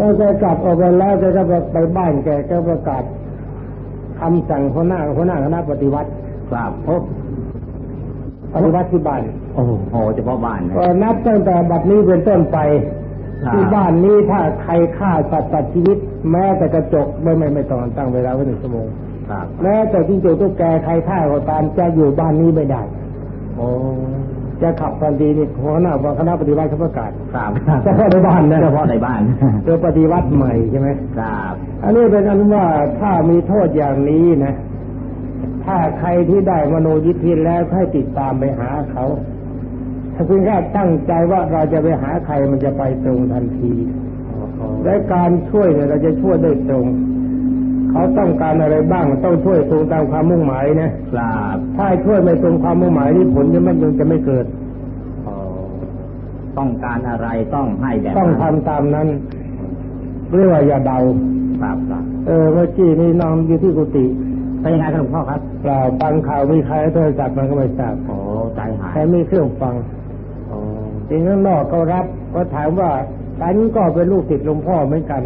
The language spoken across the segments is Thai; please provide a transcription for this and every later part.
ก็แกกลับออกไปแล้วแกก็ไปบ้านแกก็ประกาศคำสั่งหัวหน้าหัวหน้าคณะปฏิวัติครับพบปฏิวัติที่บ้านโอ้โหเฉพาะบ้านนะก็นับตั้งแต่บัดนี้เป็นต้นไปครับที่บ้านนี้ถ้าใครฆ่าสัตว์ตัดชีวิต แม้แต่กระจกไม่ไม่ไม่ต้องตั้งเวลาไว้หนึ่งชั่วโมงครับแม้แต่จิ้งจกตุ๊กแกใครฆ่าก็ตามจะอยู่บ้านนี้ไม่ได้โอ้ จะขับทันทีนี่หัวหน้าคณะปฏิวัติเขาประกาศครับเฉพาะในบ้านนะเฉพาะในบ้านเจอปฏิวัติใหม่ใช่ไหมครับอันนี้เป็นอันว่าถ้ามีโทษอย่างนี้นะ ถ้าใครที่ได้มโนยิทธิแล้วให้ติดตามไปหาเขา ถ้าคุณแค่ตั้งใจว่าเราจะไปหาใครมันจะไปตรงทันทีและการช่วยเนี่ยเราจะช่วยได้ตรง เขาต้องการอะไรบ้างต้องช่วยตรงตามความมุ่งหมายนะครับถ้าช่วยไม่ตรงความมุ่งหมายนี่ผลจะมันยังจะไม่เกิดอ๋อต้องการอะไรต้องให้แบบต้องนั้นทำตามนั้นเรียกว่าอย่าเดาครับครับเออเมื่อกี้นี่นอนอยู่ที่กุฏิเป็นยังไงครับหลวงพ่อครับเปล่าฟังข่าวมีใครโทรศัพท์มันก็ไม่ทราบโอ้ใจหายใครมีเครื่องฟังโอ้จริงข้างนอกเขารับก็ถามว่าฉันก็เป็นลูกศิษย์หลวงพ่อเหมือนกัน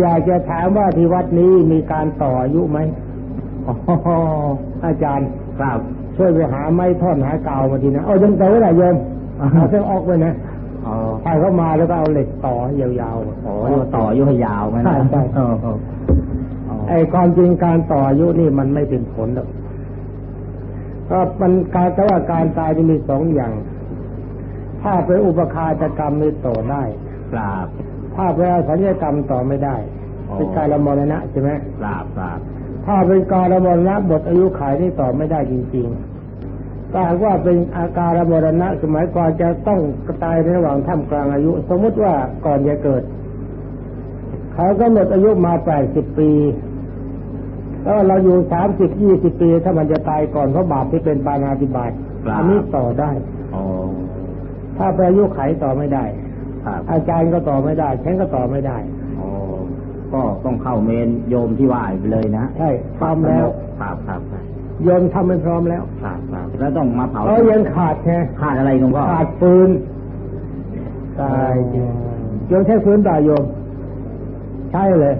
อยากจะถามว่าที่วัดนี้มีการต่ออายุไหมอ๋ออาจารย์ครับช่วยไปหาไม้ท่อนหากาวมาทีนะเอายังเต๋อแหละโยมเอาเครื่องออกไปนะอ๋อพายเข้ามาแล้วก็เอาเหล็กต่อยาวๆโอ้ยต่ออายุให้ยาวไหมนะใช่ใช่โอ้โหอ๋อไอ้ความจริงการต่ออายุนี่มันไม่เป็นผลหรอกก็มันการแต่ว่าการตายจะมีสองอย่าง ถ้าเป็นอุปคาตกรรมนี่ต่อได้ ครับ ถ้าเป็นอสัญญกรรมต่อไม่ได้อ๋อเป็นการละมรณะใช่ไหมครับครับถ้าเป็นการละมรณะบทอายุขายนี่ต่อไม่ได้จริงๆถ้าหากว่าเป็นอาการละมรณะสมัยก่อนจะต้องตายในระหว่างท่ามกลางอายุ สมมุติว่าก่อนจะเกิดเขาก็หมดอายุมาแปดสิบปีแล้วเราอยู่สามสิบยี่สิบปี ถ้ามันจะตายก่อนเพราะบาปที่เป็นปานาติบาตอันี้ต่อได้อ๋อถ้าเป็นอายุไขต่อไม่ได้ครับ อาจารย์ก็ต่อไม่ได้ฉันก็ต่อไม่ได้อ๋อก็ต้องเข้าเมนโยมที่ว่าไปเลยนะใช่พร้อมแล้วครับครับครับโยนทำไม่พร้อมแล้วครับครับแล้วต้องมาเผาเออยังขาดแค่ขาดอะไรหลวงพ่อขาดฟืนตายจริงโยมใช้ฟืนต่อโยม ใช่เลย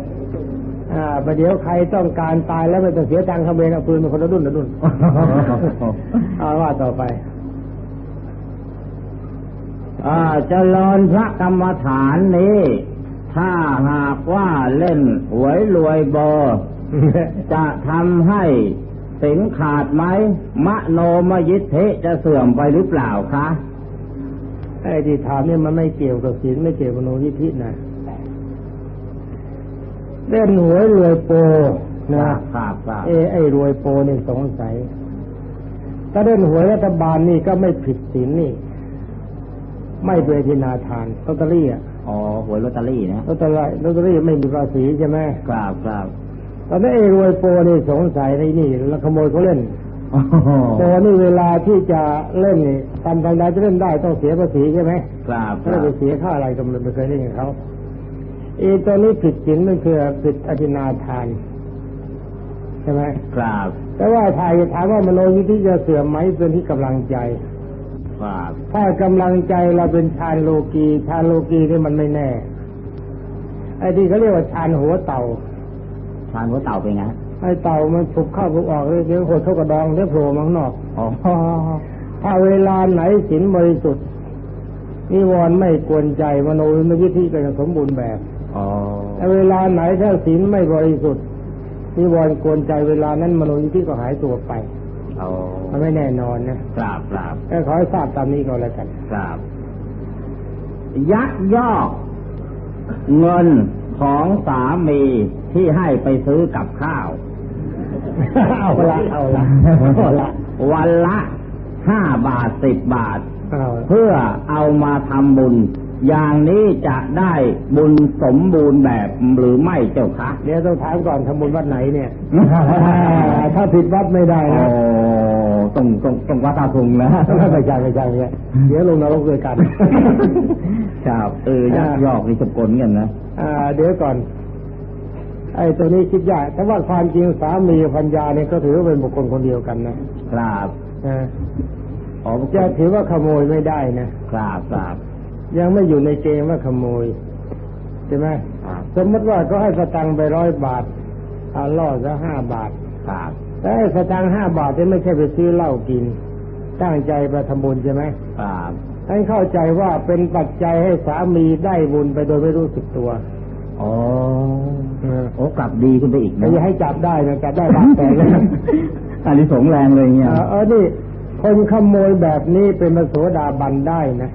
อ่าประเดี๋ยวใครต้องการตายแล้วไม่ต้องเสียตังค์เขาเองเอาปืนมาคนละรุ่นละรุ่นเอาว่าต่อไปอ่า เจริญพระกรรมฐานนี้ ถ้าหากว่าเล่นหวยรวยเบอร์จะทำให้สิงขาดไหมมโนมยิทธิจะเสื่อมไปหรือเปล่าคะไอ้ที่ถามเนี่ยมันไม่เกี่ยวกับศีลไม่เกี่ยวกับโนยิธินะเล่นหวยรวยโปนะครับครับเอไอ้รวยโปนี่สงสัยถ้าเล่นหวยรัฐบาลนี่ก็ไม่ผิดศีลนี่ ไม่เวทินาทานลอตเตอรี่อะอ๋อหวยลอตเตอรี่นะลอตเตอรี่ลอตเตอรี่ไม่มีภาษีใช่ไหมครับครับตอนนี้ไอ้รวยโปนี่สงสัยในนี่แล้วขโมยเขาเล่นโอ้โหโปนี่เวลาที่จะเล่นนี่ทำทางใดจะเล่นได้ต้องเสียภาษีใช่ไหมครับคไม่รับไปเสียค่าอะไรก็ไม่เคยเล่นกับเขาเอตัวนี้ผิดศีลมันคือผิดอธินาทานใช่ไหมครับ แต่ว่าถ้าจะถามว่ามโนยิธิจะเสื่อมไหมเป็นที่กำลังใจ ครับถ้ากำลังใจเราเป็นฌานโลกีฌานโลกีนี่มันไม่แน่ไอ้ที่เขาเรียกว่าฌานหัวเต่าทานหัวเต่าเป็นไงไอ้เต่ามันฉุกเข้าฉุกออกเดี๋ยวหดเข้ากระดองเดี๋ยวโผล่มาข้างนอกอ๋อถ้าเวลาไหนศีลบริสุทธิ์นิวรณ์ไม่กวนใจมโนยิธิก็จะสมบูรณ์แบบอ๋อแต่เวลาไหนถ้าศีลไม่บริสุทธิ์นิวรณ์กวนใจเวลานั้นมโนยิธิก็หายตัวไปอ๋อ มันไม่แน่นอนนะครับครับแต่ขอให้ทราบตามนี้ก็แล้วกันครับยักยอกเงินของสามีที่ให้ไปซื้อกับข้าว เอาละเอาละเอาละ วันละห้าบาทสิบบาทเอาละเพื่อเอามาทำบุญ อย่างนี้จะได้บุญสมบูรณ์แบบหรือไม่เจ้าคะเดี๋ยวต้องถามก่อนทำบุญวัดไหนเนี่ย ถ้าผิดวัดไม่ได้โอ้นะต้องต้องต้องวัดตาทุงนะไม่ใช่ไม่ใช่ไม่ใช่เดี๋ยวลงนรกด้วยกันครับเออยักยอกนี่สกลกันนะอ่า เดี๋ยวก่อน ไอ้ตัวนี้คิดยากแต่ว่าความจริงสามีพัญญาเนี่ยก็ถือว่าเป็นบุคคลคนเดียวกันนะครับนะอ๋อจะถือว่าขโมยไม่ได้นะครับครับ ยังไม่อยู่ในเกณฑ์ว่าขโมยใช่ไหมครับสมมติว่าก็ให้สตังค์ไปร้อยบาทเอาล่อซะห้าบาทครับแต่ไอ้สตังค์ห้าบาทนี่ไม่ใช่ไปซื้อเหล้ากิน ตั้งใจไปทำบุญใช่ไหมครับให้เข้าใจว่าเป็นปัจจัยให้สามีได้บุญไปโดยไม่รู้สึกตัวอ๋อเออโอ้กลับดีขึ้นไปอีกแต่นะอย่าให้จับได้นะจับได้บาปแตกเลยอันนี้สงส์แรงเลยเนี่ยเออเออนี่คนขโมยแบบนี้เป็นมโสดาบันได้นะ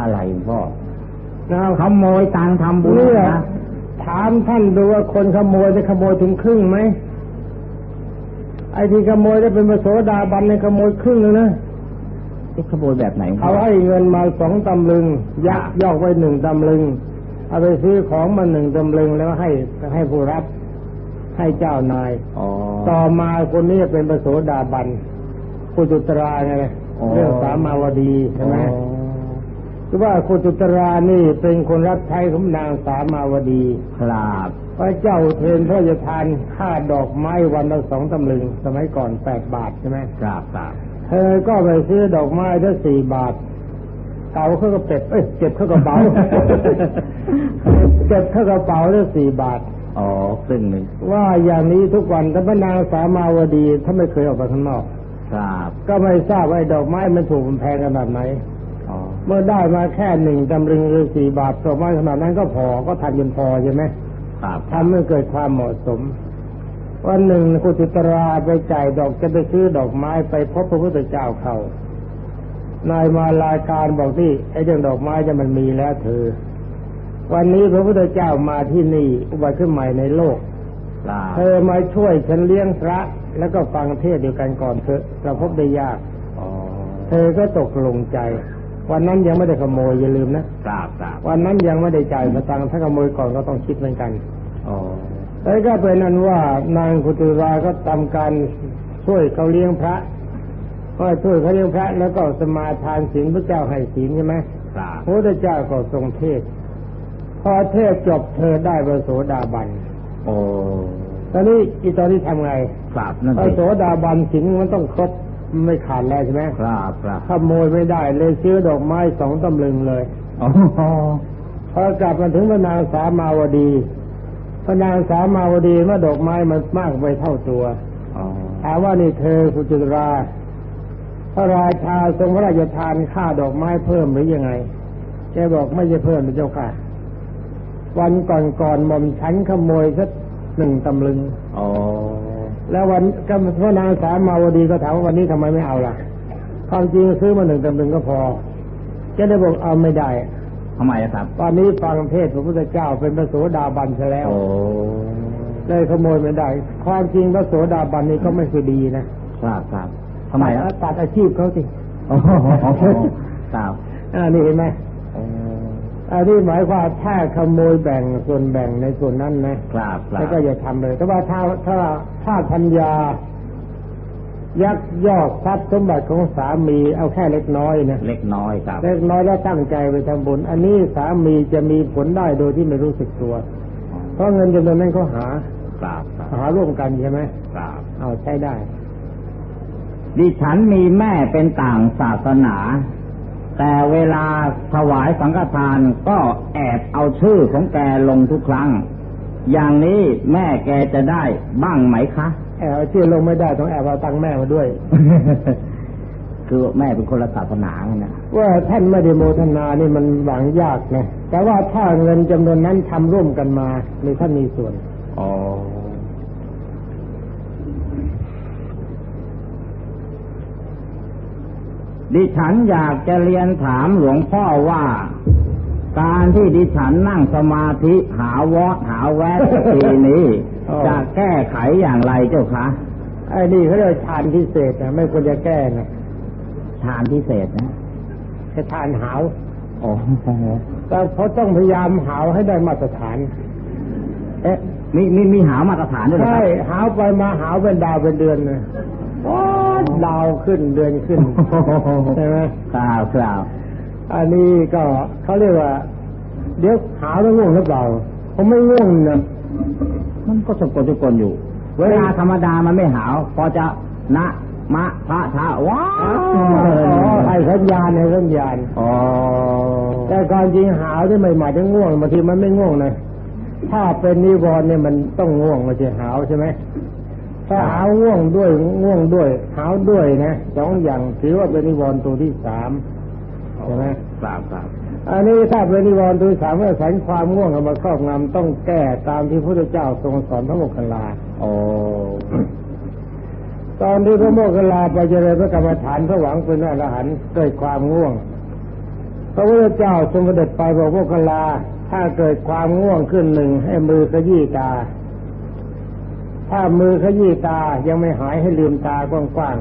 อะไรพ่อนะขโมยตังค์ทำบุญเนี่ยนะถามท่านดูว่าคนขโมยจะขโมยถึงครึ่งไหมไอ้ที่ขโมยได้เป็นมโสดาบันเนี่ยขโมยครึ่งเลยนะเอ๊ะขโมยแบบไหนเขาให้เงินมาสองตำลึงยักยอกไว้หนึ่งตำลึง เอาไปซื้อของมาหนึ่งตำลึงแล้วให้ให้ผู้รับ ให้เจ้านายอ๋อต่อมาคนนี้เป็นพระโสดาบันคุจุตราไงอ๋อเรื่องสามาวดีใช่ไหมอ๋อคือ ว่าคุจุตรานี่เป็นคนรับใช้ของนางสามาวดี ครับพระเจ้าเทนพระราชทานค่าดอกไม้วันละสองตำลึง สมัยก่อนแปดบาทใช่ไหมครับครับเธอก็ไปซื้อดอกไม้ได้สี่บาทเก่าเข้ากระเป๋าเอ้ยเก็บเข้ากระเป๋าเก็บเข้ากระเป๋าได้สี่บาทอ๋อครึ่งหนึ่งว่าอย่างนี้ทุกวันถ้าพระนางสามาวดีถ้าไม่เคยออกไปข้างนอก ครับ ก็ไม่ทราบว่าไอ้ดอกไม้มันถูกมันแพงขนาดไหนอ๋อ เมื่อได้มาแค่หนึ่งตำลึงหรือสี่บาทดอกไม้ขนาดนั้นก็พอก็ทำจนพอใช่ไหมครับทำให้เกิดความเหมาะสม วันหนึ่งกุจิตราไปจ่ายดอกจะไปซื้อดอกไม้ไปพบพระพุทธเจ้าเขานายมาลายการบอกที่ไอ้เรื่องดอกไม้จะมันมีแล้วเธอ วันนี้พระพุทธเจ้ามาที่นี่อุบัติขึ้นใหม่ในโลกครับเธอมาช่วยฉันเลี้ยงพระ แล้วก็ฟังเทศน์เดียวกันก่อนเถอะเราพบได้ยากอ๋อเธอก็ตกลงใจ วันนั้นยังไม่ได้ขโมยอย่าลืมนะครับครับวันนั้นยังไม่ได้จ่ายสตังค์ถ้าขโมยก่อนก็ต้องคิดเหมือนกันอ๋อแล้วก็เป็นนั้นว่านางคุตุราก็ทำการช่วยเขาเลี้ยงพระก็ช่วยเขาเลี้ยงพระ แล้วก็สมาทานศีลพระเจ้าให้ศีลใช่ไหมครับพระพุทธเจ้าก็ทรงเทศน์พอเทศน์จบเธอได้พระโสดาบันโอ้ตอนนี้อีตอนนี้ทำไงครับนั่นพระสิโสดาบันศีลมันต้องครบ ไม่ขาดแล้วใช่ไหมครับครับขโมยไม่ได้เลยซื้อดอกไม้สองตำลึงเลยอ๋อพอกลับมาถึงพระนางสามาวดีพระนางสามาวดีเมื่อดอกไม้มันมากไปเท่าตัวอ๋อถามว่านี่เธอกุจุราพระราชาทรงพระราชทานค่าดอกไม้เพิ่มหรือยังไงแกบอกไม่ใช่เพิ่มนะเจ้าค่ะ วันก่อนๆหม่อมฉันขโมยสักหนึ่งตำลึงอ๋อ แล้ววันก็พระนางสามาวดีก็ถามว่าวันนี้ทำไมไม่เอาล่ะความจริงซื้อมาหนึ่งตำลึงก็พอแกได้บอกเอาไม่ได้ทำไมอะครับตอนนี้ฟังเทศน์พระพุทธเจ้าเป็นพระโสดาบันซะแล้วโอ้เลยขโมยไม่ได้ ความจริงพระโสดาบันนี่ก็ไม่คือดีนะครับครับทำไมอะตัดอาชีพเขาสิโอ้โหครับอ่านี่เห็นไหมโอ้อันนี้หมายความถ้าขโมยแบ่งส่วนแบ่งในส่วนนั้นนะครับครัแล้บวก็อย่าทำเลย แต่ว่าถ้าถ้าถ้าพัญญา ยักยอกทรัพย์สมบัติของสามีเอาแค่เล็กน้อยนะเล็กน้อยครับ เล็กน้อยแล้วตั้งใจไปทำบุญ อันนี้สามีจะมีผลได้โดยที่ไม่รู้สึกตัว เพราะเงินจำนวนนั้นเขาหาครับครับหาร่วมกันใช่ไหมครับเอาใช้ได้ดิฉันมีแม่เป็นต่างศาสนา แต่เวลาถวายสังฆทานก็แอบเอาชื่อของแกลงทุกครั้ง อย่างนี้แม่แกจะได้บ้างไหมคะ แอบเอาชื่อลงไม่ได้ต้องแอบเอาตังค์แม่มาด้วย คือแม่เป็นคนละศาสนาไงนะว่าท่านไม่ได้โมทนานี่มันหวังยากนะแต่ว่าถ้าเงินจำนวนนั้นทำร่วมกันมาในท่านมีส่วน อ๋อ ดิฉันอยากจะเรียนถามหลวงพ่อว่า การที่ดิฉันนั่งสมาธิหาวอดหาแวดสักทีนี้อ๋อจะแก้ไขอย่างไรเจ้าคะไอ้นี่เขาเรียกว่าฌานพิเศษนะไม่ควรจะแก้นะทานพิเศษนะแค่ฌานหาวโอ้แต่เขาต้องพยายามหาวให้ได้มาตรฐาน เอ๊ะมีมีมีหามาตรฐานด้วยเหรอคใช่รับหาวไปมาหาวเป็นดาวเป็นเดือนเลยโอ้ ดาวขึ้นเดือนขึ้นใช่ไหมครับครับอันนี้ก็เขาเรียกว่า เดี๋ยวหาวแล้วง่วงหรือเปล่าผมไม่ง่วงนะมันก็สกลสกลอยู่ เวลาธรรมดามันไม่หาวพอจะนะมะพระทะว้าอ๋อให้สัญญาณให้สัญญาณอ๋อแต่การจริงหาวที่ไม่หมายถึงง่วงบางทีมันไม่ง่วงนะถ้าเป็นนิวรณ์เนี่ยมันต้องง่วงไม่ใช่หาวใช่ไหม ถ้าหาวง่วงด้วยง่วงด้วยหาวด้วยนะสองอย่างถือว่าเป็นนิวรณ์ตัวที่สามใช่ไหมทราบครับอันนี้ถ้าเป็นนิวรณ์ตัวที่สามเมื่อสันความง่วงเอามาครอบงำต้องแก้ตามที่พระพุทธเจ้าทรงสอนพระโมคคัลลาโอ้ตอนที่พระโมคคัลลาไปเจริญพระกรรมฐานเพื่อหวังเป็นอรหันต์เกิดความง่วง พระพุทธเจ้าทรงเสด็จไปบอกพระโมคคัลลาถ้าเกิดความง่วงขึ้นหนึ่งให้มือขยี้ตา ถ้ามือขยี้ตายังไม่หายให้ลืมตากว้าง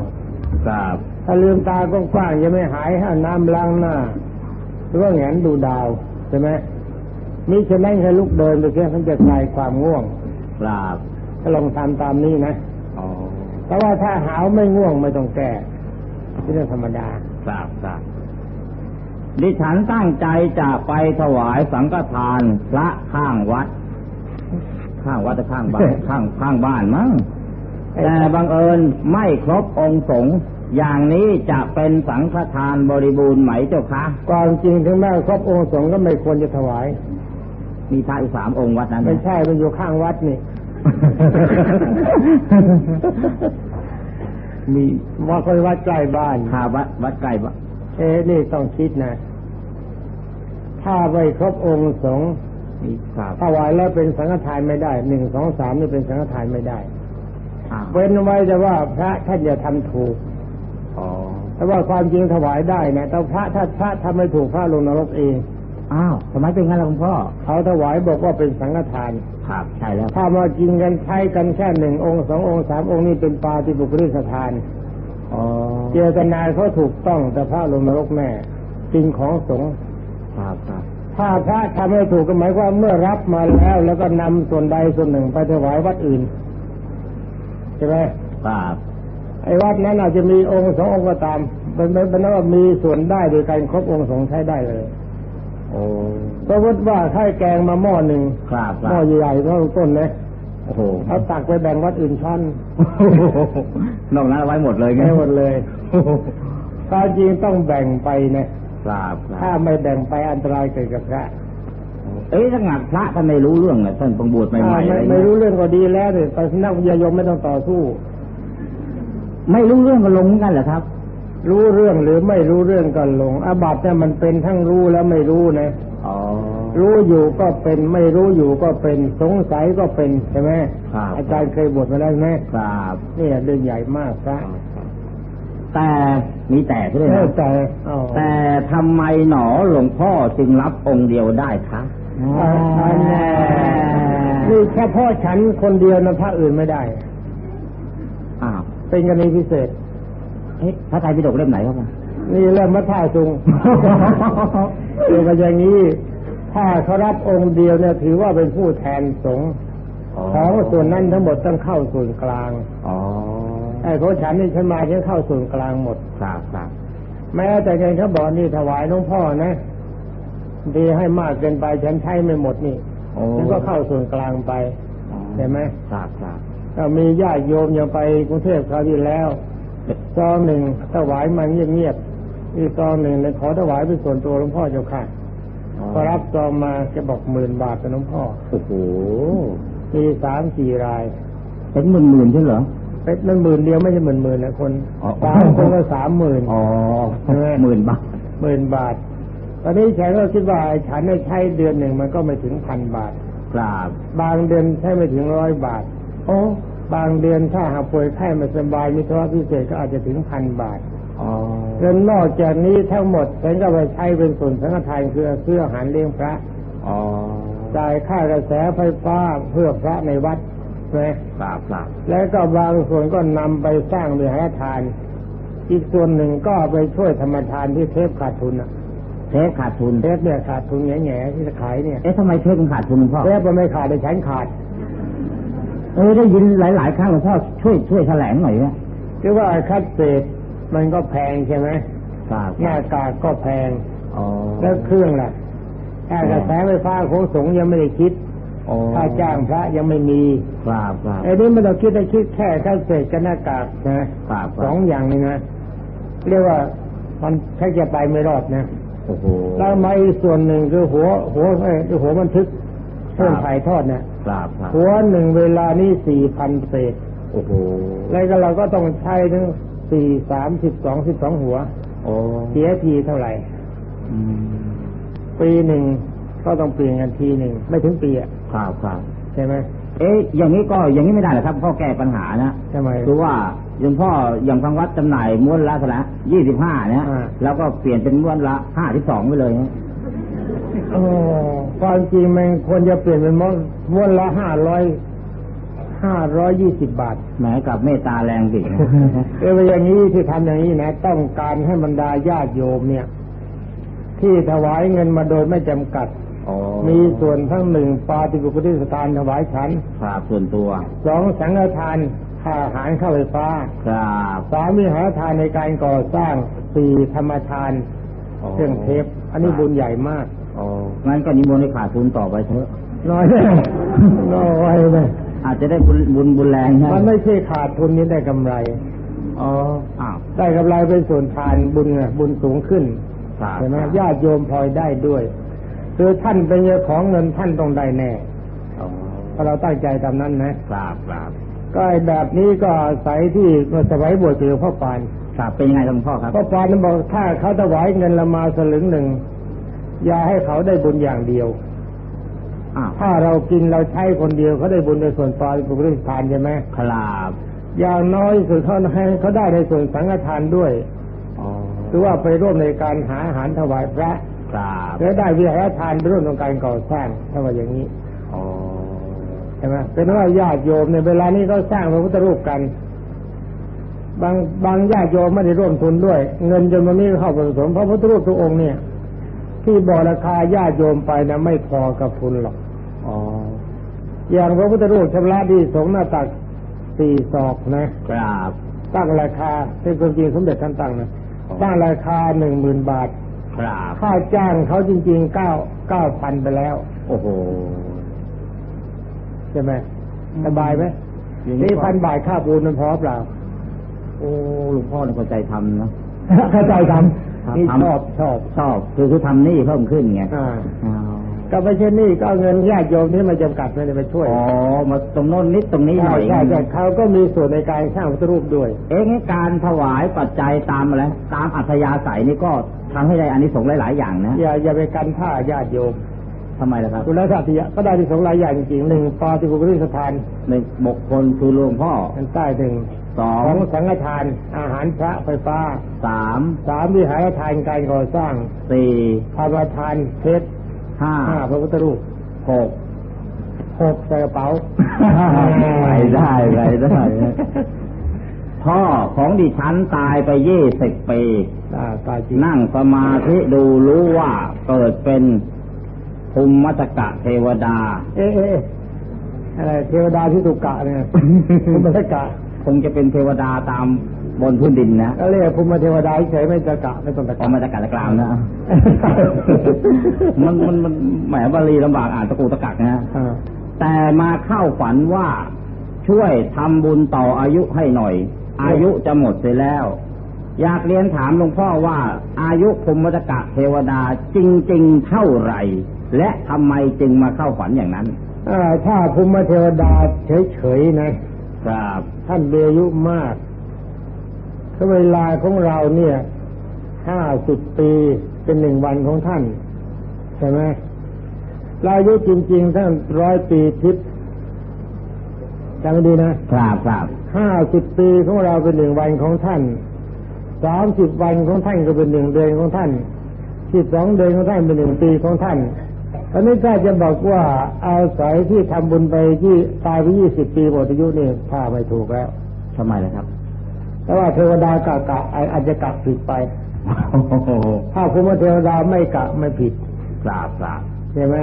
ทราบๆถ้าลืมตากว้างๆยังไม่หายให้เอาน้ำล้างหน้าหรือว่าแหงนดูดาวใช่ไหมมิฉะนั้นให้ลุกเดินไปแค่ท่านจะคลายความง่วงทราบก็ลองทำตามนี้นะอ๋อแต่ว่าถ้าหาวไม่ง่วงไม่ต้องแก้เป็นเรื่องธรรมดาทราบทราบดิฉันตั้งใจจะไปถวายสังฆทานพระข้างวัด ข้างวัดหรือข้างบ้านข้างข้างบ้านมั้งแต่บังเอิญไม่ครบองค์สงฆ์อย่างนี้จะเป็นสังฆทานบริบูรณ์ไหมเจ้าคะความจริงถึงแม้ครบองค์สงฆ์ก็ไม่ควรจะถวาย มีพระอีกสามองค์วัดนั้นไม่ใช่มันอยู่ข้างวัดนี่มีว่าคนวัดใกล้บ้านคาวัดวัดใกล้วัดเอ๊ะนี่ต้องคิดนะ ถ้าไม่ครบองค์สงฆ์ มีครับถวายแล้วเป็นสังฆทานไม่ได้หนึ่งสองสามนี่เป็นสังฆทานไม่ได้อ้าวเว้นไว้แต่ว่าพระท่านอย่าทำถูกอ๋อแต่ว่าความจริงถวายได้นะแต่พระถ้าพระทำไม่ถูกพระลงนรกเองอ้าวทำไมเป็นงั้นล่ะคุณพ่อเขาถวายบอกว่าเป็นสังฆทานครับใช่แล้วถ้ามากินกันใช้กันแค่หนึ่งองค์สององค์สามองค์นี่เป็นปาฏิบุคลิสถานอ๋อเจตนาเขาถูกต้องแต่พระลงนรกแน่จริงของสงฆ์ครับครับ ถ้าพระทำไม่ถูกก็หมายความว่าเมื่อรับมาแล้ว แล้วก็นำส่วนใดส่วนหนึ่งไปถวายวัดอื่นใช่ไหมครับไอ้วัดนั้นอาจจะมีองค์สององค์ก็ตามเป็นเป็นเป็นว่ามีส่วนได้โดยการครบองค์สงฆ์ใช้ได้เลยโอ้สมมติว่าข้าวแกงมาหม้อหนึ่งครับคหม้รัอบใหญ่ๆเท่าต้นนะโอ้โหเอาตักไปแบ่งวัดอื่นชั้นนอกนั้นเอาไว้หมดเลยไงไม่หมดเลยความจริงต้องแบ่งไปนะ ครับคถ้ารับไม่แบ่งไปอันตรายเกิดกับพระเอ้ยถ้าหากพระท่านไม่รู้เรื่องเลยท่านเพิ่งบวชใหม่ๆอ่าอะไรไม่เงี้ยไม่รู้เรื่องก็ดีแล้วเนี่ยแต่นักวิทยายมไม่ต้องต่อสู้ ไม่รู้เรื่องก็ลงเหมือนกันเหรอครับ รู้เรื่องหรือไม่รู้เรื่องก็หลงอาบัติเนี่ยมันเป็นทั้งรู้แล้วไม่รู้นะอ๋อรู้อยู่ก็เป็นไม่รู้อยู่ก็เป็นสงสัยก็เป็นใช่ไหมครับอาจารย์เคยบวชมาแล้วใช่ไหมครับนี่เรื่องใหญ่มากพระ แต่มีแต่ด้วยเอนะอแต่อ๋อแต่ทำไมหนอหลวงพ่อจึงรับองค์เดียวได้คะอ่าอันแน่นี่เฉพาะฉันคนเดียวนะพระอื่นไม่ได้อ้าวเป็นกรณีพิเศษเอ๊ะพระไตรปิฎกเล่มไหนครับนี่เริ่มมาท่าซุงเกี่ยวกับอย่างนี้ถ้าเขารับองค์เดียวเนี่ยถือว่าเป็นผู้แทนสงฆ์ของส่วนนั้นทั้งหมดต้องเข้าส่วนกลาง อ๋อไอ้ เขาฉันนี่ฉันมาฉันเข้าส่วนกลางหมดครับครับแม้แต่เงินเขาบอกนี่ถวายหลวงพ่อนะดีให้มากเกินไปฉันใช้ไม่หมดนี่โอ้ฉันก็เข้าส่วนกลางไปเห็นไหมครับครับก็มีญาติโยมยังไปกรุงเทพคราวที่แล้วซองหนึ่งถวายมันเงียบๆอีกซองหนึ่งเลยขอถวายเป็นส่วนตัวหลวงพ่อเจ้าค่ะพอรับซองมาแกบอกหมื่นบาทเป็นหลวงพ่อโอ้โหมีสามสี่รายเป็นหมื่นหมื่นๆใช่เหรอ เป็นมันหมื่นเดียวไม่ใช่หมื่นหมื่นนะคนอ๋อสามคนก็สามหมื่นอ๋อใช่ไหมหมื่นบาทหมื่นบาท ตอนนี้ฉันก็คิดว่าไอ้ฉันในใช้เดือนหนึ่งมันก็ไม่ถึงพันบาทครับบางเดือนใช้ไม่ถึงร้อยบาท โอ้บางเดือนถ้าหากป่วยไข้ไม่สบายมีธุระพิเศษก็อาจจะถึงพันบาทอ๋อเงินนอกจากนี้ทั้งหมดฉันก็ไปใช้เป็นส่วนสังฆทานคือเพื่ออาหารเลี้ยงพระอ๋อจ่ายค่ากระแสไฟฟ้าเพื่อพระในวัด ใช่ไหมครับครับแล้วก็บางส่วนก็นำไปสร้างวิหารทาน อีกส่วนหนึ่งก็ไปช่วยธรรมทานที่เทปขาดทุนอะเทปขาดทุนเทปเนี่ยขาดทุนแง่ๆที่จะขายเนี่ยเอ๊ะทำไมเทปมันขาดทุนหลวงพ่อเทปมันไม่ขาดแต่ฉันขาดเออได้ยินหลาย ๆ ครั้งหลวงพ่อช่วยช่วยแถลงหน่อยนะคือว่าคัดเศษมันก็แพงใช่ไหมครับหน้ากากก็แพงอ๋อแล้วเครื่องล่ะค่ากระแสไฟฟ้าของสงฆ์ยังไม่ได้คิดโอ้ ค่าจ้างพระยังไม่มีครับครับไอ้นี่ไม่ต้องคิดได้คิดแค่ค่าเศษกับหน้ากากนะครับคสรัอบงอย่างนี้นะเรียกว่ามันแค่จะไปไม่รอดนะโอ้โหแล้วมาอีกส่วนหนึ่งคือหัว หัวเอ้ยหัวบันทึกเครื่องถ่ายทอดเนี่ยครับครับหัวหนึ่งเวลานี่สี่พันเศษโอ้โหแล้วก็เราก็ต้องใช้ถึงสี่สามสิบสองสิบสองหัวโอ้เสียทีเท่าไหร่อืมปีหนึ่งก็ต้องเปลี่ยนกันทีหนึ่งไม่ถึงปีอะ ครับครับใช่ไหมเอ๊ะอย่างนี้ก็อย่างนี้ไม่ได้เหรอครับพ่อแก้ปัญหานะทำไมคือว่าอย่างพ่ออย่างทางวัดจำหน่ายม้วนละเท่าไหร่ยี่สิบห้าเนี่ยอ่าแล้วก็เปลี่ยนเป็นม้วนละห้าสิบสองไปเลยนะโอ้ความจริงมันควรจะเปลี่ยนเป็นม้วนม้วนละห้าร้อยห้าร้อยยี่สิบบาทแหมกับเมตตาแรงสิเอออย่างนี้ที่ทำอย่างนี้นะ ต้องการให้บรรดาญาติโยมเนี่ย ที่ถวายเงินมาโดยไม่จำกัดอ๋อ มีส่วนทั้งหนึ่งปาติบุคติสถานถวายฉันครับส่วนตัวสองสังฆทานค่าอาหารข้าวไฟฟ้าครับสามวิหารทานในการก่อสร้างสี่ธรรมทานเครื่องเทปอันนี้บุญใหญ่มากอ๋องั้นก็นิมนต์ให้ขาดทุนต่อไปเถอะน้อยเลยน้อยเลยอาจจะได้บุญบุญบุญแรงนะมันไม่ใช่ขาดทุนนี้ได้กำไรอ๋ออ้าวได้กำไรเป็นส่วนทานบุญไงบุญสูงขึ้นครับใช่ไหมญาติโยมพลอยได้ด้วย คือท่านเป็นเจ้าของเงินท่านต้องได้แน่อ๋อเพราะเราตั้งใจตามนั้นนะครับครับก็ไอ้แบบนี้ก็อาศัยที่เมื่อสมัยบวชเจอพ่อปานครับเป็นยังไงครับหลวงพ่อครับพ่อปานนั้นบอกถ้าเขาถวายเงินละมาสลึงหนึ่งอย่าให้เขาได้บุญอย่างเดียวอ้าวถ้าเรากินเราใช้คนเดียวเขาได้บุญในส่วนปลายบุญทานใช่ไหมครับอย่างน้อยสุดเขาให้เขาได้ในส่วนสังฆทานด้วยอ๋อคือว่าไปร่วมในการหาอาหารถวายพระครับ และได้วิหารทานไปร่วมในการก่อสร้างถ้าว่าอย่างนี้อ๋อใช่ไหมเป็นว่าญาติโยมในเวลานี้ก็สร้างพระพุทธรูปกัน บางบางญาติโยมไม่ได้ร่วมทุนด้วย เงินจำนวนนี้เข้าผสมพระพุทธรูปทุกองค์เนี่ย ที่บอกราคาญาติโยมไปนะไม่พอกับทุนหรอกอ๋ออย่างพระพุทธรูปชำระที่สงฆ์หน้าตักสี่ศอกนะครับตั้งราคาเป็นความจริงสมเด็จท่านตั้งนะอ๋อตั้งราคาหนึ่งหมื่นบาท ครับค่าจ้างเขาจริงๆเก้าเก้าพันไปแล้ว โอ้โหใช่ไหมสบายไหมอย่างนี่ก็พันบาทค่าปูนมันพอเปล่า โอ้หลวงพ่อเนี่ยเข้าใจทำนะเข้าใจทครับำนี่ทำชอบชอบชอบ คือคือทำหนี่เพิ่มขึ้นไงอ่าอ๋อ ก็ไม่ใช่นี่ก็เอาเงินญาติโยมที่มาจำกัดไม่ได้มาช่วย อ๋อ มาตรงโน้นนิดตรงนี้หใช่น่อยใช่ใช่เขาก็มีส่วนในการสร้างพระพุทธรูปด้วย เอ๊ะงั้นการถวายปัจจัยตามอะไรตามอัธยาศัยนี่ก็ทำให้ได้อานิสงส์หลาย ๆ อย่างนะ อย่าอย่าไปกันท่าญาติโยมทำไมล่ะครับคุณรัตติยะก็ได้ที่สองหลายอย่างจริงๆหนึ่งปาติบุคลิสถานในบุคคลคือหลวงพ่ออันใต้หนึ่งสอของงสังฆทาน อาหารพระไฟฟ้าสามสามวิหารทานการก่อสร้างสี่ธรรมทานเพชร ห้าห้าพระพุทธรูปหกหกใส่กระเป๋าไปได้ไปได้พ่อของดิฉันตายไปยี่สิบปีอ่าตายจริงนั่งสมาธิดูรู้ว่าเกิดเป็นภูมิมัจกะเทวดาเอ๊ะเอ๊ะเอ๊ะอะไรเทวดาที่ถูกกะเนี่ยภูมิกะคงจะเป็นเทวดาตาม บนพื้นดินนะก็เรียกภูมิเทวดาเฉยๆไม่ตะกะไม่ต้องตะออกกะมาจากกาตะกรามนะมันมันมันแหมบาลีลำบากอ่านตะกูตะกักนะอ่าแต่มาเข้าฝันว่าช่วยทำบุญต่ออายุให้หน่อย อายุจะหมดเสียแล้ว อยากเรียนถามหลวงพ่อว่าอายุภูมิมัจกะเทวดาจริง ๆ เท่าไหร่ และทำไมจึงมาเข้าฝันอย่างนั้นอ่าถ้าภูมิเทวดาเฉยๆนะครับ ท่านเบอายุมาก ก็เวลาของเราเนี่ยห้าสิบปีเป็นหนึ่งวันของท่าน ใช่ไหมเราอายุจริง ๆ ท่านร้อยปีทิพย์จำให้ดีนะครับครับห้าสิบปีของเราเป็นหนึ่งวันของท่านสามสิบวันของท่านก็เป็นหนึ่งเดือนของท่านสิบสองเดือนของท่านเป็นหนึ่งปีของท่านตอนนี้ถ้าจะบอกว่าอาศัยที่ทำบุญไปที่ตายไปยี่สิบปีหมดอายุนี่ถ้าไม่ถูกแล้วทำไมล่ะครับ แต่ว่าเทวดากะกะอาจจะกะผิดไปถ้าคุณว่าเทวดาไม่กะไม่ผิดครับครับใช่ไหม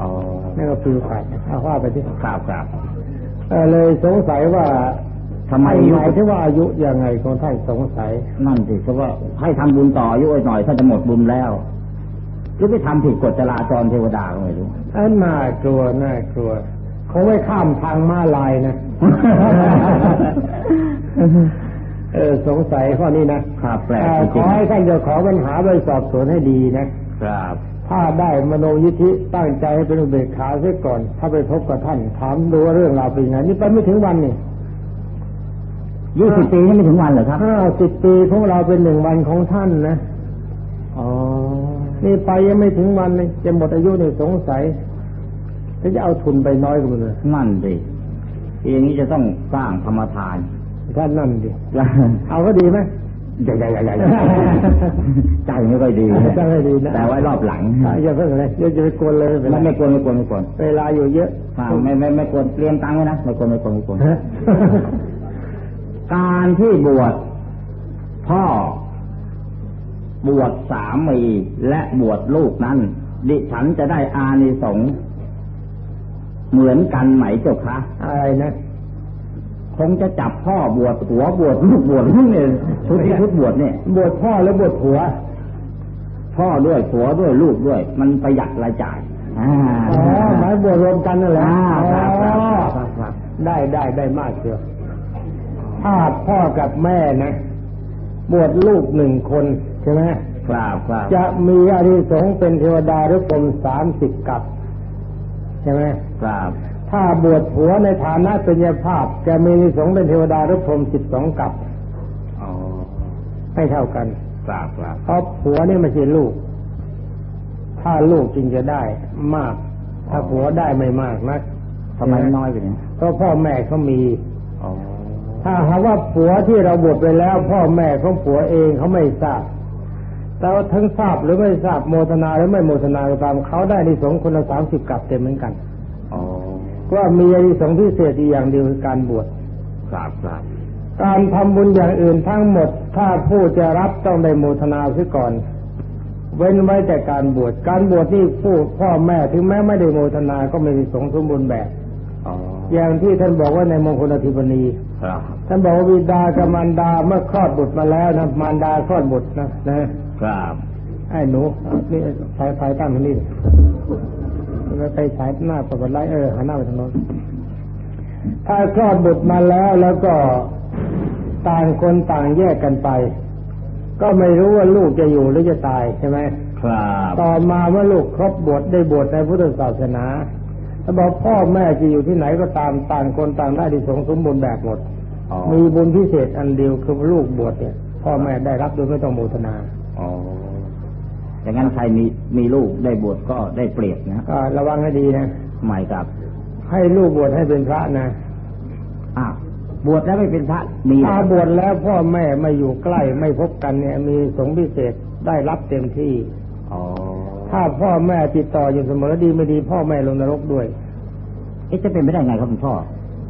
อ๋อนั่นก็คือผ่านเอาว่าไปที่ครับครับเออเลยสงสัยว่าทำไมอายุหมายถึงว่าอายุยังไงของท่านสงสัย นั่นสิเพราะว่าให้ทำบุญต่ออายุไว้หน่อยถ้าจะหมดบุญแล้วรือไปทำผิดกฎจราจรเทวดาก็ไม่รู้อันน่ากลัวน่ากลัวเขาไว้ข้ามทางม้าลายนะ เออสงสัยข้อนี้นะครับแปลกเอ่อจขริองให้ท่านเจ้าของปัญหาไปสอบสวนให้ดีนะๆครับ ถ้าได้มโนยิธิตั้งใจให้เป็นอุเบกขาเสียก่อน ถ้าไปพบกับท่านถามดูว่าเรื่องราวเป็นยังไงนี่ไปไม่ถึงวันนี่ยี่สิบปียังไม่ถึงวันเหรอครับห้าสิบปีของเราเป็นหนึ่งวันของท่านนะอ๋อนี่ไปยังไม่ถึงวันเลยจะหมดอายุเนี่ยสงสัยจะเอาทุนไปน้อยกว่าเลยนั่นดิอย่างนี้จะต้องสร้างธรรมทาน ท่านนั่นดิเอาก็ดีไหมใหญ่ใหญ่ใหญ่ใหญ่ใจไม่ค่อยดีใจไม่ดีนะแต่ไว้รอบหลังอะอย่าเพิ่งเลยอย่าจะไปกวนเลยไม่ไม่กวนไม่กวนไม่กวนเวลาอยู่เยอะอ่าไม่ไม่ไม่กวนเตรียมตังค์ไว้นะไม่กวนไม่กวนไม่กวนการที่บวชพ่อบวชสามีและบวชลูกนั้น ดิฉันจะได้อานิสงส์เหมือนกันไหมเจ้าคะอะไรนะ คงจะจับพ่อบวชหัวบวชลูกบวชนี่เนี่ยชุดที่ชุดบวชเนี่ยบวชพ่อแล้วบวชผัว พ่อด้วยผัวด้วยลูกด้วย มันประหยัดรายจ่ายอ่าอ๋อหมายบวชรวมกันนั่นแหละอ่าอ๋ครับครับอครับครับได้ได้ได้มากเชียวถ้าพ่อกับแม่นะบวชลูกหนึ่งคนใช่ไหมครับครับจะมีอานิสงส์เป็นเทวดาหรือพรหมสามสิบกับใช่ไหมครับ ถ้าบวชผัวในฐานะเป็นยาภาพจะมีอานิสงส์เป็นเทวดาหรือพรหมสิบสองกับอ๋อไม่เท่ากันครับครับเพราะผัวนี่ไม่ใช่ลูก ถ้าลูกจึงจะได้มาก ถ้าผัวได้ไม่มากนักทำไมน้อยไปเนี่ยเพราะพ่อแม่เขามีอ๋อถ้าหากว่าผัวที่เราบวชไปแล้ว พ่อแม่ของผัวเองเขาไม่ทราบแต่ว่าทั้งทราบหรือไม่ทราบโมทนาหรือไม่โมทนาก็ตามเขาได้ในสงส์คนละสามสิบกับเต็มเหมือนกันอ๋อ ก็มีอานิสงส์พิเศษอีกอย่างเดียวคือการบวชครับครับการทำบุญอย่างอื่นทั้งหมด ถ้าผู้จะรับต้องได้โมทนาเสียก่อน เว้นไว้แต่การบวชการบวชนี่ผู้พ่อแม่ถึงแม้ไม่ได้โมทนาก็ไม่ได้สงฆ์สมบูรณ์แบบอ๋ออย่างที่ท่านบอกว่าในมงคลอธิปนีครับท่านบอกว่าบิดากับมารดาเมื่อคลอดบุตรมาแล้วนะมารดาคลอดบุตรนะนะครับไอ้หนูนี่สายไฟตั้งตรงนี้ดิ แล้วไปฉายหน้าปกติไลท์เออหันหน้าไปทางโน้นถ้าคลอดบุตรมาแล้วแล้วก็ต่างคนต่างแยกกันไป ก็ไม่รู้ว่าลูกจะอยู่หรือจะตายใช่ไหมครับต่อมาเมื่อลูกครบบวชได้บวชในพุทธศาสนาถ้าบอกพ่อแม่จะอยู่ที่ไหนก็ตามต่างคนต่างได้ดีสงส์สมบูรณ์แบบหมดอ๋อมีบุญพิเศษอันเดียวคือลูกบวชเนี่ย พ่อแม่ได้รับโดยไม่ต้องโมทนา อ๋ออย่างนั้นใครมีมีลูกได้บวชก็ได้เปรียบนะก็ระวังให้ดีนะหมายครับ ให้ลูกบวชให้เป็นพระนะอ้าวบวชแล้วไม่เป็นพระมีเหรถ้าอบวชแล้วพ่อแม่ไม่อยู่ใกล้ไม่พบกันเนี่ย มีสงฆ์พิเศษได้รับเต็มที่อ๋อถ้าพ่อแม่ติดต่ออยู่เสมอดีไม่ดี พ่อแม่ลงนรกด้วยเอ๊ะจะเป็นไม่ได้ไงครับคุณพ่อ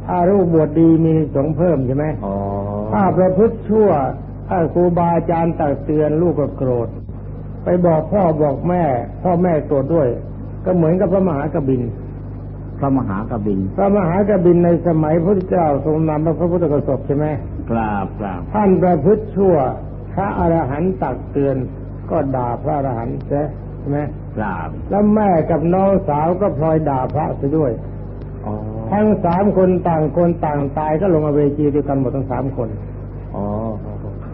ถ้าลูกบวชดีมีสงฆ์เพิ่มใช่ไหมอ๋อถ้าประพฤติชั่วถ้าครูบาอาจารย์ตักเตือนลูกก็โกรธ ไปบอกพ่อบอกแม่ พ่อแม่โกรธด้วย ก็เหมือนกับพระมหากบินพระมหากบินพระมหากบินในสมัยพระพุทธเจ้าทรงนำพระพุทธกสบใช่ไหมกราบกราบท่านประพฤติชั่ว พระอรหันต์ตักเตือนก็ด่าพระอรหันต์ใช่ไหมกราบ แล้วแม่กับน้องสาวก็พลอยด่าพระไปด้วยอ๋อทั้งสามคนต่างคนต่างตายก็ลงอเวจีด้วยกันหมดทั้งสามคนอ๋อ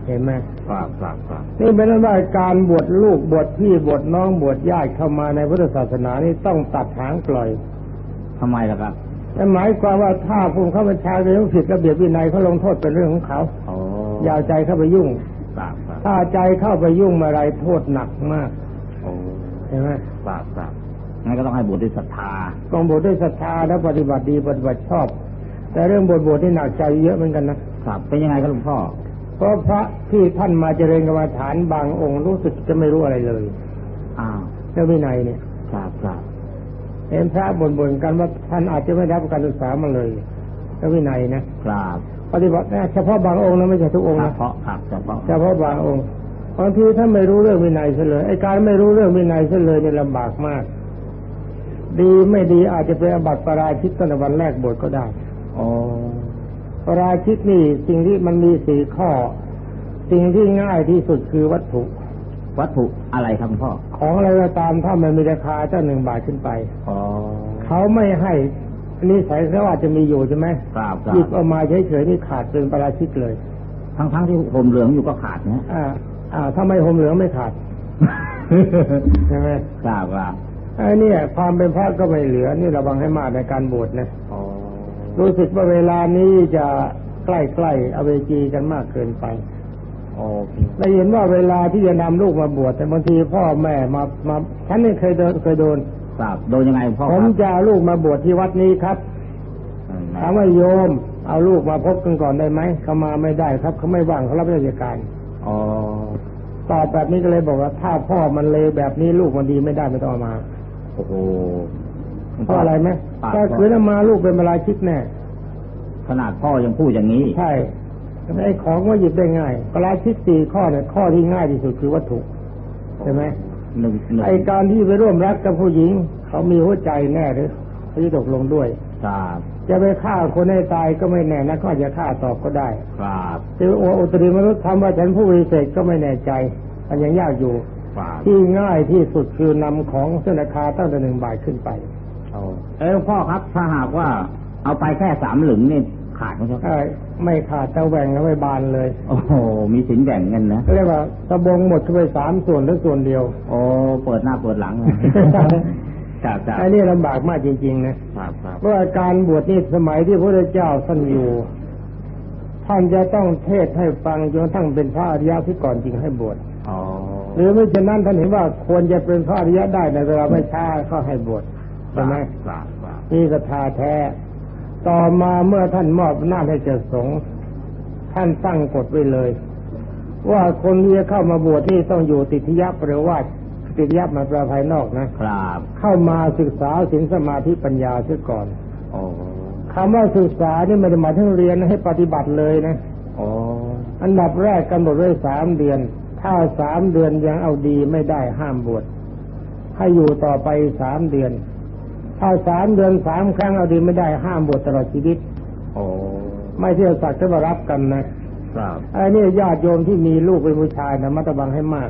เห็นไหมกราบกราบกราบนี่เป็นว่าการบวชลูกบวชพี่บวชน้องบวชญาติเข้ามาในพุทธศาสนานี่ต้องตัดหางปล่อยทำไมล่ะครับนั่นหมายความว่าถ้าผู้เข้าบัญชาเรื่องผิดระเบียบวินัยเขาลงโทษเป็นเรื่องของเขาอ๋ออย่าเอาใจเข้าไปยุ่งกราบกราบถ้าใจเข้าไปยุ่งเมื่อไรโทษหนักมากโอ้เห็นไหมกราบกราบงั้นก็ต้องให้บวชด้วยศรัทธาต้องบวชด้วยศรัทธาและปฏิบัติดีปฏิบัติชอบ แต่เรื่องบวชบวชที่หนักใจเยอะเหมือนกันนะครับเป็นยังไงครับหลวงพ่อ เพราะพระที่ท่านมาเจริญกรรมฐานบางองค์รู้สึกจะไม่รู้อะไรเลยอ้าวเรื่องวินัยเนี่ยกราบกราบเห็นพระบ่นๆกันว่าท่านอาจจะไม่ได้รับการศึกษามาเลยเรื่องวินัยนะกราบปฏิบัตินะเฉพาะบางองค์นะไม่ใช่ทุกองค์เฉนะพาะครับเฉพาะเฉพาะบางองค์บางทีท่านไม่รู้เรื่องวินัยเฉลยไอ้การไม่รู้เรื่องวินัยเฉลยเนี่ยลำบากมาก ดีไม่ดีอาจจะเป็นอบัติปาราชิกตั้งแต่วันแรกบวชก็ได้อ๋อปา ราชิกนี่สิ่งที่มันมีสี่ข้อ สิ่งที่ง่ายที่สุดคือวัตถุ วัตถุอะไรครับพ่อ ของอะไรก็ตามถ้ามันมีราคาเจ้าหนึ่งบาทขึ้นไปอ๋อเขาไม่ให้นี่ใส่เขาว่าจะมีอยู่ใช่ไหมครับครัหยิบบเอามาเฉยๆนี่ขาดเป็นประราชิกเลย ทั้งทั้งๆที่ผมเหลืองอยู่ก็ขาดนะอ่า อ่าถ้าไม่ห่มเหลืองไม่ขาดใช่ไหมครับครับไอ้เนี่ยความเป็นพระก็ไม่เหลือ นี่ระวังให้มากในการบวชนะ อ๋อ รู้สึกว่าเวลานี้จะใกล้ๆอเวจีกันมากเกินไปโอเคได้เห็นว่าเวลาที่จะนำลูกมาบวชแต่บางทีพ่อแม่มามาฉันนี่เคยโดนเคยโดนครับโดนยังไงพ่อผมครับจะเอาลูกมาบวชที่วัดนี้ครับอืมถามว่าโยม เอาลูกมาพบกันก่อนได้ไหมเขามาไม่ได้ครับเขาไม่ว่างเขารับราชการอ๋อตอบแบบนี้ก็เลยบอกว่า ถ้าพ่อมันเลวแบบนี้ลูกมันดีไม่ได้ไม่ต้องเอามา โอ้โห เพราะอะไรไหมปากถ้าคืนเอามาลูกเป็นมาลาชิกแน่ ขนาดพ่อยังพูดอย่างนี้ ใช่ไอ้ของว่าหยิบได้ง่ายปราชิกสี่ข้อเนี่ยข้อที่ง่ายที่สุดคือวัตถุใช่ไหมหนึ่งหนึ่งไอการที่ไปร่วมรักกับผู้หญิง เขามีหัวใจแน่หรือเขาจะตกลงด้วยครับจะไปฆ่าคนให้ตายก็ไม่แน่นะก็อาจจะฆ่าตอบก็ได้ ครับจะว่าอุตริมนุษย์ทำว่าฉันผู้วิเศษก็ไม่แน่ใจ มันยังยากอยู่ครับที่ง่ายที่สุดคือนำของเส้นราคาตั้งแต่หนึ่งบาทขึ้นไป เอาเอ้ยพ่อครับถ้าหากว่าเอาไปแค่สามหลึงนี่ขาดไหมครับเอ้ยไม่ขาดตะแหว่งแล้วไม่บานเลย โอ้โหมีสินแบ่งกันนะเรียกว่าสบงหมดเข้าไปสามส่วนหรือส่วนเดียว โอ้เปิดหน้าเปิดหลังเลยครับครับอันนี้ลำบากมากจริง ๆ นะครับครับเพราะว่าการบวชนี่สมัยที่พระเจ้าท่านอยู่ ท่านจะต้องเทศให้ฟังจนกระทั่งเป็นพระอริยะที่ก่อนจริงให้บวชอ๋อหรือไม่เช่นนั้นท่านเห็นว่าควรจะเป็นพระอริยะได้ในเวลาไม่ช้าก็ให้บวช ใช่ไหมครับครับนี่ศรัทธาแท้ ต่อมาเมื่อท่านมอบหน้าจให้เจ้าสงฆ์ท่านตั้งกฎไว้เลย ว่าคนที่จะเข้ามาบวชที่ต้องอยู่ติดทิยะหรือว่าติดทิยะมาแปลภายนอกนะครับ เข้ามาศึกษาศีลสมาธิปัญญาเสียก่อนโอ้คำว่าศึกษานี่ไม่ได้หมายถึงเรียนให้ปฏิบัติเลยนะโอ้อันดับแรกกำหนดไว้สามเดือน ถ้าสามเดือนยังเอาดีไม่ได้ห้ามบวชให้อยู่ต่อไปสามเดือน ถ้าสามเดือนสามครั้งเอาดีไม่ได้ห้ามบวชตลอดชีวิตโอ้ไม่เที่ยวสักจะมารับกันนะครับไอ้นี่ญาติโยมที่มีลูกเป็นผู้ชายนะมัตบังให้มาก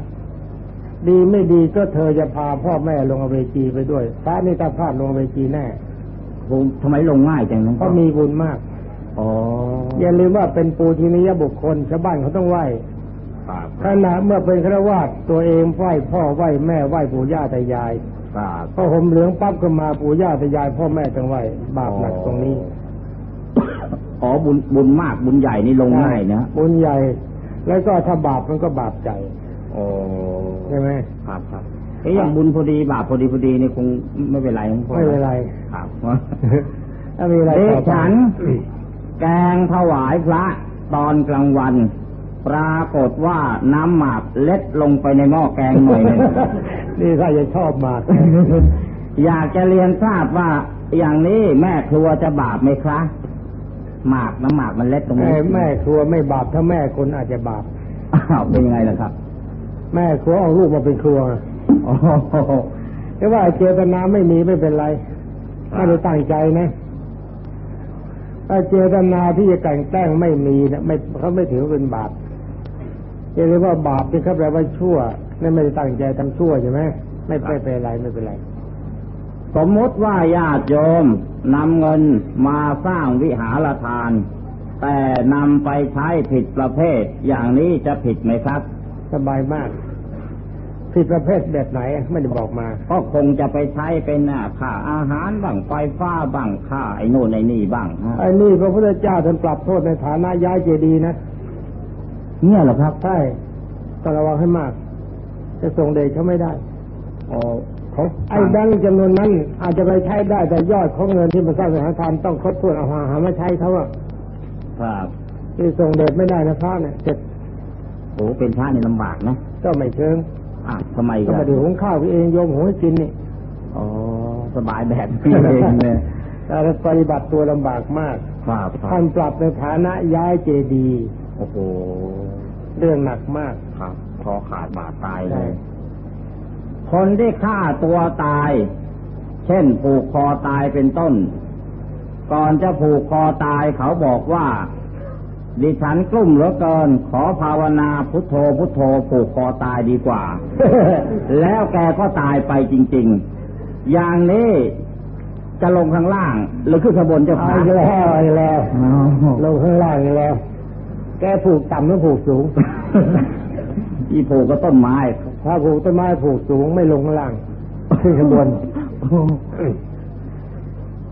ดีไม่ดีก็เธอจะพาพ่อแม่ลงอเวจีไปด้วยพระนี่ถ้าพลาดลงอเวจีแน่ผมทำไมลงง่ายจังนะเพราะมีบุญมากอ๋ออย่าลืมว่าเป็นปูชนียบุคคลชาวบ้านเขาต้องไหว้ครับขณะเมื่อเป็นฆราวาสตัวเองไหว้พ่อไหว้แม่ไหว้ปู่ย่าตายาย ครับพอห่มเหลืองปั๊บก็มาปู่ย่าตายายพ่อแม่ต้องไหว้บาปหนักตรงนี้อ๋อบุญบุญมากบุญใหญ่นี่ลงง่ายนะบุญใหญ่ แล้วก็ถ้าบาปมันก็บาปใจโอ้ใช่ไหมครับครับเอ้ยอย่างบุญพอดีบาปพอดีพอดีนี่คงไม่เป็นไรของพ่อไม่เป็นไรครับถ้ามีอะไรเด็ต่กอไปฉัน แกงถวายพระตอนกลางวัน ปรากฏว่าน้ำหมากเล็ดลงไปในหม้อแกงหน่อยหนึงนี่ถ้าจะชอบมาก อยากจะเรียนทราบว่าอย่างนี้แม่ครัวจะบาปไหมคะหมากน้ำหมากมันเล็ดตรงแม่นี้แม่ครัวไม่บาปถ้าแม่คนอาจจะบาปอ้าวเป็นยังไงล่ะครับ แม่ครัวเอาลูกมาเป็นครัวโอ้โหแต่ว่าเจตนาไม่มีไม่เป็นไรครับไม่ได้ตั้งใจนะถ้าเจตนาที่จะกลันแกล้งไม่มีนะไม่เขาไม่ถือว่าเป็นบาปจะ เรียกว่าบาปที่เขาแปลว่าชั่วนั่นไม่ได้ตั้งใจทำชั่วใช่ไหมไม่ไม่เป็นไรไม่เป็นไร สมมติว่าญาติโยมนำเงินมาสร้างวิหารทาน แต่นำไปใช้ผิดประเภท อย่างนี้จะผิดไหมครับ สบายมากผิดประเภทแบบไหนไม่ได้บอกมาก็คงจะไปใช้เป็นอะค่าอาหารบ้างไฟฟ้าบ้างค่าไอ้โน่นไอ้นี่บ้างฮะไอ้นี่พระพุทธเจ้าท่านปรับโทษในฐานะย้ายเจดีย์นะ เนี่ยเหรอครับใช่ต้องระวังให้มาก จะส่งเดชเขาไม่ได้อ๋อเขาไอ้แบงค์จำนวนนั้น อาจจะไปใช้ได้แต่ยอดของเงินที่มาสร้างสถานทานต้องครบถ้วนเอาหาหามาใช้เขาอะครับที่ส่งเดชไม่ได้นะพระเนี่ยเจ็ดโอ้เป็นพระนี่ลำบากนะก็ไม่เชิงอะทำไมก็กัมานดูหุงข้าวเองโยมหุงให้กินนี่อ๋อสบายแบบพี่เองเลยแต่ปฏิบัติตัวลำบากมากครับครัท่านบปรับในฐานะย้ายเจดีย์ โอ้โห เรื่องหนักมากครับคอขาดบาดตายเลย คนที่ฆ่าตัวตาย เช่นผูกคอตายเป็นต้น ก่อนจะผูกคอตายเขาบอกว่า ดิฉันกลุ่มเหลือเกิน ขอภาวนาพุทโธพุทโธผูกคอตายดีกว่า แล้วแกก็ตายไปจริง ๆ อย่างนี้จะลงข้างล่างหรือขึ้นข้างบนเจะเอาพาอีกแล้วเอาอีกแล้วลงข้างล่างอีกแล้ว แกผูกต่ำหรือผูกสูง อีผูกก็ต้นไม้ ถ้าผูกต้นไม้ผูกสูงไม่ลงข้างล่างขึ้นข้างบน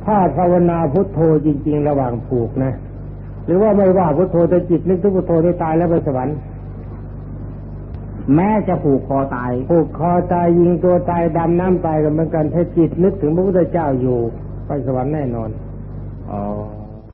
ถ้าภาวนาพุทโธจริง ๆ ระหว่างผูกนะ หรือว่าไม่ว่าพุทโธแต่จิตนึกถึงพุทโธได้ตายแล้วไปสวรรค์แม้จะผูกคอตาย ผูกคอตายยิงตัวตายดำน้ำตายกันเหมือนกันถ้าจิตนึกถึงพระพุทธเจ้าอยู่ ไปสวรรค์แน่นอน อ๋อ